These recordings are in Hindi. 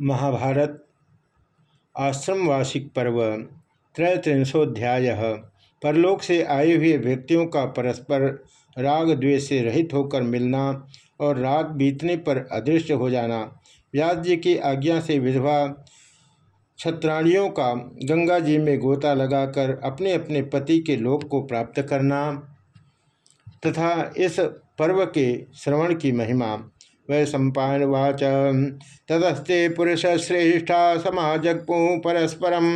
महाभारत आश्रमवासिक पर्व त्रैत्रिंशोध्याय परलोक से आए हुए व्यक्तियों का परस्पर राग द्वेष से रहित होकर मिलना और रात बीतने पर अदृश्य हो जाना, व्यास जी की आज्ञा से विधवा छत्राणियों का गंगा जी में गोता लगाकर अपने अपने पति के लोक को प्राप्त करना, तथा इस पर्व के श्रवण की महिमा। वै सम्पावाच तदस्ते पुरुष श्रेष्ठा समाजगपु परस्परम।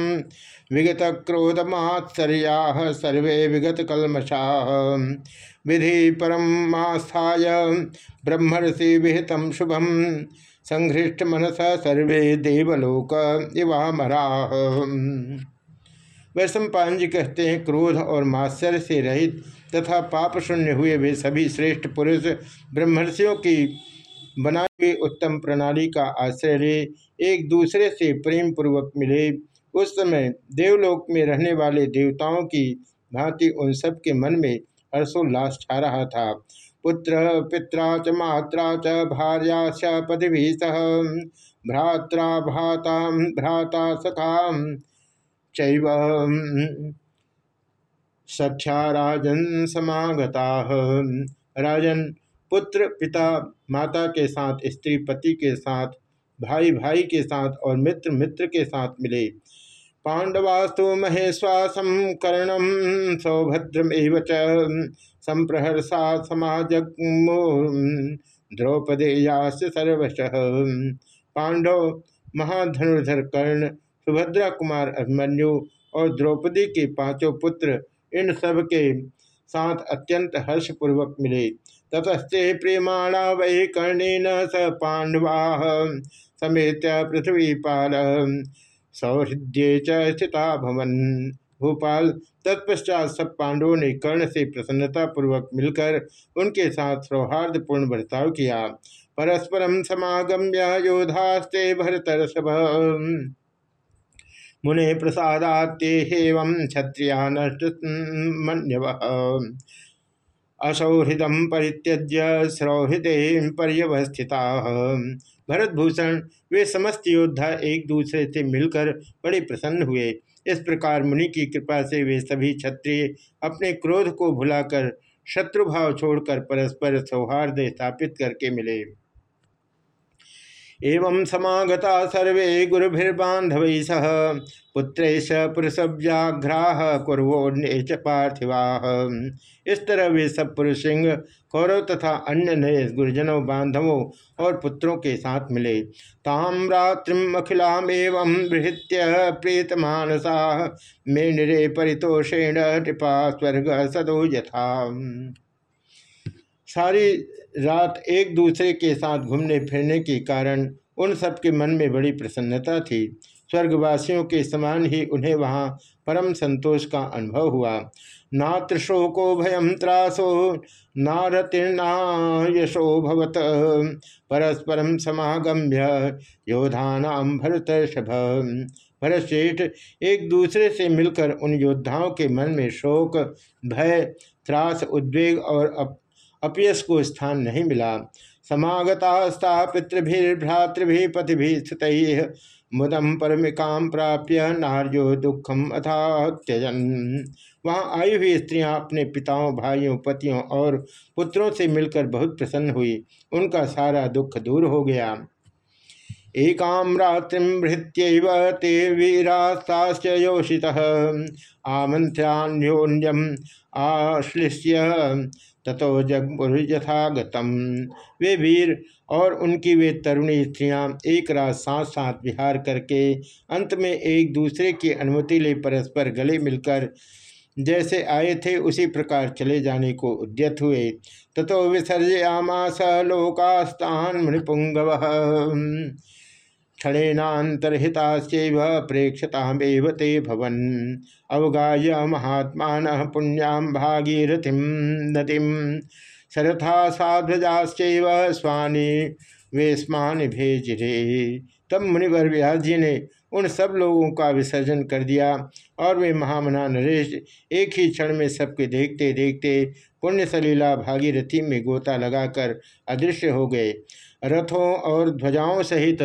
विगत क्रोधमात्सर्या सर्वे विगत कलमशा विधि परमास्थाय ब्रह्मषि विहित शुभम। संघृष्ट मनस सर्वे देवलोक इवा मरा वैश्व जी कहते हैं, क्रोध और मात्सर्य से रहित तथा पाप शून्य हुए वे सभी श्रेष्ठ पुरुष ब्रह्मर्षियों की बनाई हुई उत्तम प्रणाली का आश्रय ले, एक दूसरे से प्रेम पूर्वक मिले। उस समय देवलोक में रहने वाले देवताओं की भांति उन सब के मन में हर्षोल्लास छा रहा था। पुत्र, पित्रा च, मात्रा च, भार्या च पदवी सह, भ्रात्रा भाता, भ्राता सखा, चैव, सख्या राजन समागता। राजन पुत्र, पिता, माता के साथ, स्त्री, पति के साथ, भाई भाई के साथ और मित्र मित्र के साथ मिले। पांडवास्तु महेश्वासम कर्णम सौभद्रम संप्रहर्षा समाज द्रौपदेयास सर्वश। पांडव महाधनुर्धर कर्ण, सुभद्रा कुमार अभिमन्यु और द्रौपदी के पाँचों पुत्र इन सब के साथ अत्यंत हर्षपूर्वक मिले। ततस्ते प्रेमाणा वै कर्णेन स पांडवा समेत पृथ्वीपाल। सौहृद्य स्थिता भवन भोपाल तत्पश्चात सब पांडवों ने कर्ण से प्रसन्नता पूर्वक मिलकर उनके साथ सौहार्दपूर्ण बर्ताव किया। परस्परम समागम्य योधास्ते भरतरसभ मुने प्रसादात्ये हेवं क्षत्रिया नष्ट असौहृदम परित्यज्य सौहृदे पर्यवस्थिता। भरतभूषण, वे समस्त योद्धा एक दूसरे से मिलकर बड़े प्रसन्न हुए। इस प्रकार मुनि की कृपा से वे सभी क्षत्रिय अपने क्रोध को भुलाकर शत्रुभाव छोड़कर परस्पर सौहार्द स्थापित करके मिले। एवं समागता सर्वे गुरुभिर्बांधव सह। पुत्र पुरुषव्याघ्राह कुर्वोन्य च पार्थिवा। इस तरह वे सब पुरुष सिंह, कौरव तथा अन्य नए गुरुजनों बांधवों और पुत्रों के साथ मिले। ताम रात्रिम अखिलाम एवं बृहत्य प्रीत मानसा मे निरे परितोषेण नृपा स्वर्ग सदो यथा। सारी रात एक दूसरे के साथ घूमने फिरने के कारण उन सबके मन में बड़ी प्रसन्नता थी। स्वर्गवासियों के समान ही उन्हें वहाँ परम संतोष का अनुभव हुआ। नात्र शोको भयम त्रासो नारतीर्णा यशो भवत परस्परम समागम्य योधानाम भरत भरत एक दूसरे से मिलकर उन योद्धाओं के मन में शोक, भय, त्रास, उद्वेग और अप अपयस को स्थान नहीं मिला। समागतास्ता पितृभिर्भ्रातृभि पतिभि स्थित मुदम परमिका प्राप्य नार्यो दुखम अथा त्यजन वहाँ आई हुई स्त्रियाँ अपने पिताओं, भाइयों, पतियों और पुत्रों से मिलकर बहुत प्रसन्न हुई। उनका सारा दुख दूर हो गया। एकाम रात्रिमृत्यव ते वीरास्ताश्च योषितः। आमंत्र्योन्यम आश्लिष्य ततो जगमुर यथागतम वे वीर और उनकी वे तरुणी स्त्रियाँ एक रात साथ साथ विहार करके अंत में एक दूसरे की अनुमति ले परस्पर गले मिलकर जैसे आए थे, उसी प्रकार चले जाने को उद्यत हुए। ततो विसर्जयामास लोकास्तान मणिपुंगव। क्षणेनातरहिताश्चैव प्रेक्षतामेव ते भवन। अवगाय महात्मा पुण्यां भागीरथिं नदीं। सरथा साध्वजाश्चैव स्वानि वेस्मान भेजरे। तब मुनिवर व्यास जी ने उन सब लोगों का विसर्जन कर दिया और वे महामना नरेश एक ही क्षण में सबके देखते देखते पुण्य सलीला भागीरथी में गोता लगाकर अदृश्य हो गए। रथों और ध्वजाओं सहित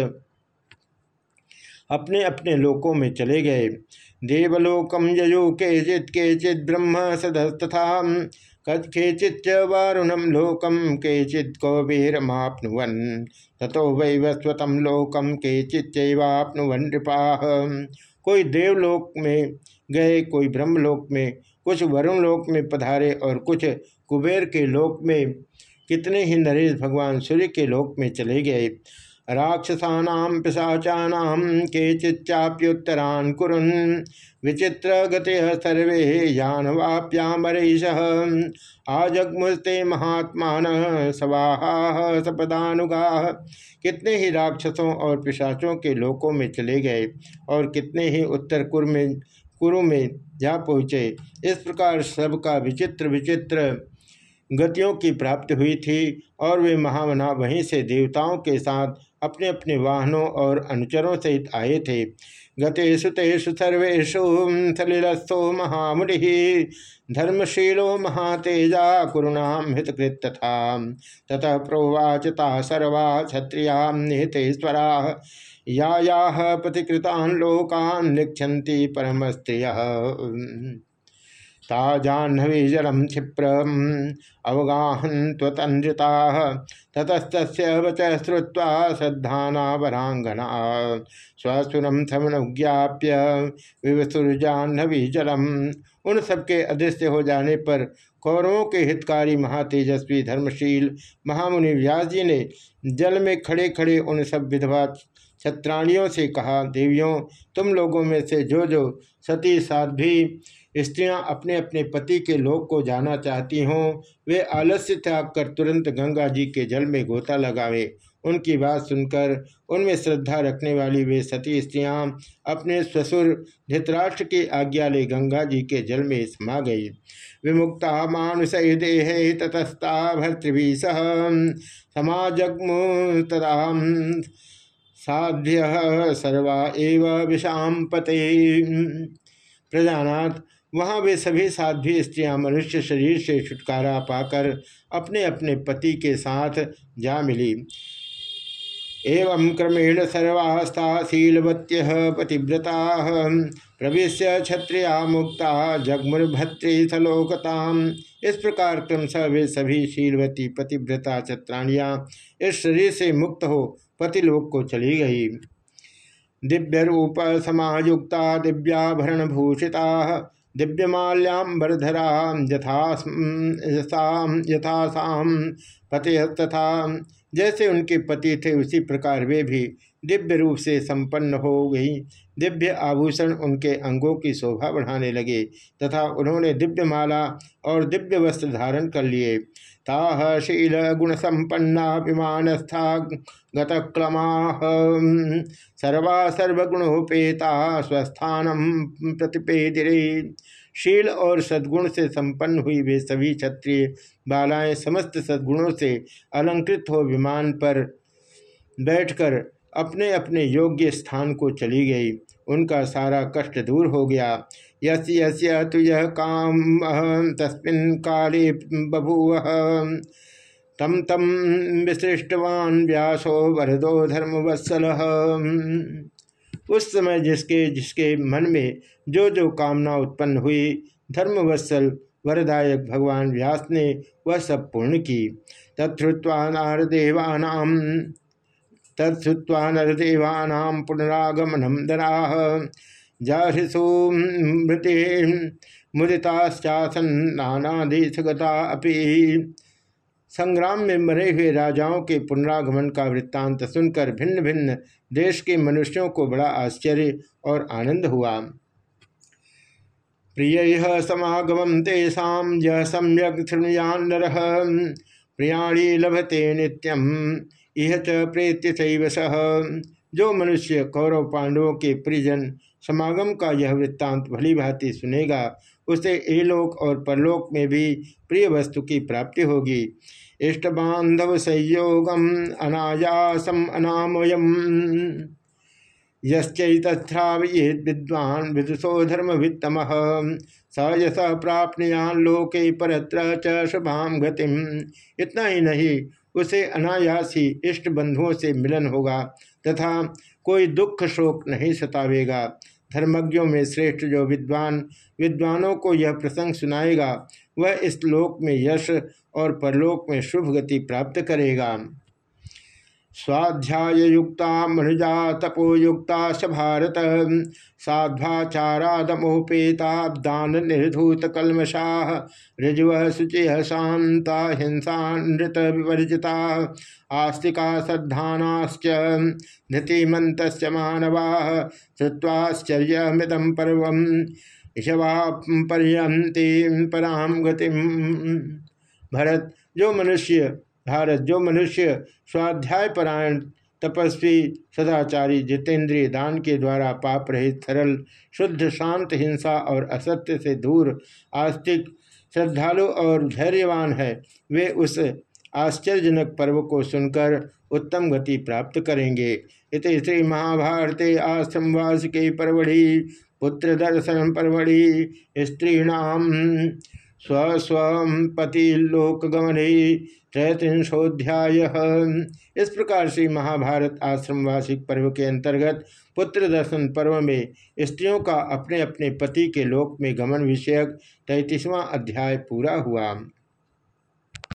अपने अपने लोकों में चले गए। देवलोकम यजु केचित केचित ब्रह्म सदस्तथा केचित वारुणम लोकम केचित कौबीरमापनुवन। तथो वैवस्वतम लोकम केचित चैवापनुवन नृपा। कोई देवलोक में गए, कोई ब्रह्मलोक में, कुछ वरुण लोक में पधारे और कुछ कुबेर के लोक में, कितने ही नरेश भगवान सूर्य के लोक में चले गए। राक्षसानाम पिशाचानाम केचिच्चाप्युत्तरान् कुरुन्। विचित्र गति सर्वे यानवाप्यामरीश। आजगमुस्ते महात्मा सवाहा सपदानुगा। कितने ही राक्षसों और पिशाचों के लोकों में चले गए और कितने ही उत्तर कुर में, कुरु में जा पहुँचे। इस प्रकार सबका विचित्र विचित्र गतियों की प्राप्ति हुई थी और वे महामना वहीं से देवताओं के साथ अपने अपने वाहनों और अनुचरों सहित आए थे। गतेषु तेषु सर्वेशु सलिलस्थो महामुनि धर्मशीलो महातेजा कुरुणाम हितकृत तथा। ततः प्रोवाचता सर्वा क्षत्रिया निहितेश्वरा या या प्रतिकृतान लोकान लिखन्ति परम स्त्रिय ता जाह्नवी जलम क्षिप्रम अवगाहन त्वतंद्रिता ततस्त वच श्रुवा श्रद्धानावरांगना स्वसुरम थमनुज्ञाप्य विवसुरजाह्नवी जलम उन सबके अदृश्य हो जाने पर कौरवों के हितकारी महातेजस्वी धर्मशील महामुनि व्यास जी ने जल में खड़े खड़े उन सब विधवा छत्राणियों से कहा, देवियों, तुम लोगों में से जो जो सती साध्वी स्त्रियाँ अपने अपने पति के लोक को जाना चाहती हों, वे आलस्य त्याग कर तुरंत गंगा जी के जल में गोता लगावे। उनकी बात सुनकर, उनमें श्रद्धा रखने वाली वे सती स्त्रियाँ अपने ससुर धृतराष्ट्र की आज्ञा ले गंगा जी के जल में समा गई। विमुक्ता मानुष देह ततस्ता भर्तृभि सह समाजग्मु तदा साध्य सर्वा एव विषाम पते प्रजानाथ वहाँ वे सभी साध्वी स्त्रियाँ मनुष्य शरीर से छुटकारा पाकर अपने अपने पति के साथ जा मिली। एवं क्रमेण सर्वास्था शीलवत्य पतिव्रता। प्रवेश क्षत्रिया मुक्ता जगमुर्भत्रिथलोकता इस प्रकार क्रमशः वे सभी शीलवती पतिव्रता छत्राणियाँ इस शरीर से मुक्त हो, पतिलोक को चली गई। दिव्य रूप समायुक्ता दिव्याभरण भूषिता दिव्यमाल्याम्बरधरा यथासाम यथासाम पति तथा जैसे उनके पति थे, उसी प्रकार वे भी दिव्य रूप से संपन्न हो गई। दिव्य आभूषण उनके अंगों की शोभा बढ़ाने लगे तथा उन्होंने दिव्य माला और दिव्य वस्त्र धारण कर लिए। ताह शील गुण संपन्ना विमानस्था गतक्रमा सर्वा सर्वगुणोपेता स्वस्थान प्रतिपेदिरे। शील और सद्गुण से संपन्न हुई वे सभी क्षत्रिय बालाएँ समस्त सद्गुणों से अलंकृत हो विमान पर बैठकर अपने अपने योग्य स्थान को चली गई। उनका सारा कष्ट दूर हो गया। यस यस तु यह काम तस्मिन काले बभूव। तम तम विसृष्टवान व्यासो वरदो धर्मवत्सल। उस समय जिसके जिसके मन में जो जो कामना उत्पन्न हुई, धर्मवत्सल वरदायक भगवान व्यास ने वह सब पूर्ण की। तत्वा नारदेवानाम तत्वा नरदेवानाम पुनरागमनम दरा जाहृसु मृति मुदिताश्चासन नानादेशगता अपि। संग्राम में मरे हुए राजाओं के पुनरागमन का वृत्तांत सुनकर भिन्न भिन्न देश के मनुष्यों को बड़ा आश्चर्य और आनंद हुआ। प्रिय समागम तेषा यह सम्यक शृणुयान प्रियाणी लभते नित्यम इह च प्रेत्य सह जो मनुष्य कौरव पांडवों के परिजन समागम का यह वृत्तांत भली भांति सुनेगा उसे एलोक और परलोक में भी प्रिय वस्तु की प्राप्ति होगी। इष्ट बांधव संयोगम अनायासम अनामयम। यश्चैतथ्रावयेद विद्वान विदुषो धर्म वित्तम स यश प्राप्तयान लोके परत्र च शुभाम गतिम। इतना ही नहीं, उसे अनायास ही इष्ट बंधुओं से मिलन होगा तथा कोई दुख शोक नहीं सतावेगा। धर्मज्ञों में श्रेष्ठ जो विद्वान, विद्वानों को यह प्रसंग सुनाएगा, वह इस लोक में यश और परलोक में शुभ गति प्राप्त करेगा। स्वाध्याय युक्ता मनुजा तपोयुक्ता स भारत। साध्वाचारादमोपेता दान निर्धूत कलमशा ऋजव शुचि शांता हिंसा नृत विवर्जिता आस्तिका सद्धानाश्च धृतिमत मानवा श्रुवाश्चर्यमिदम पर्व ऋषवा पर्यंती पराम गतिम। भरत, जो मनुष्य भारत, जो मनुष्य स्वाध्याय परायण तपस्वी सदाचारी जितेंद्रिय दान के द्वारा पाप रहित सरल, शुद्ध, शांत, हिंसा और असत्य से दूर आस्तिक, श्रद्धालु और धैर्यवान है, वे उस आश्चर्यजनक पर्व को सुनकर उत्तम गति प्राप्त करेंगे। इत श्री महाभारते आश्रमवास के परवड़ी, पुत्र दर्शन परवड़ी, स्त्रीणाम स्वस्व पति लोकगमने त्रैत्रिंशोध्याय इस प्रकार से महाभारत आश्रम वार्षिक पर्व के अंतर्गत पुत्र दर्शन पर्व में स्त्रियों का अपने अपने पति के लोक में गमन विषयक तैतीसवां अध्याय पूरा हुआ।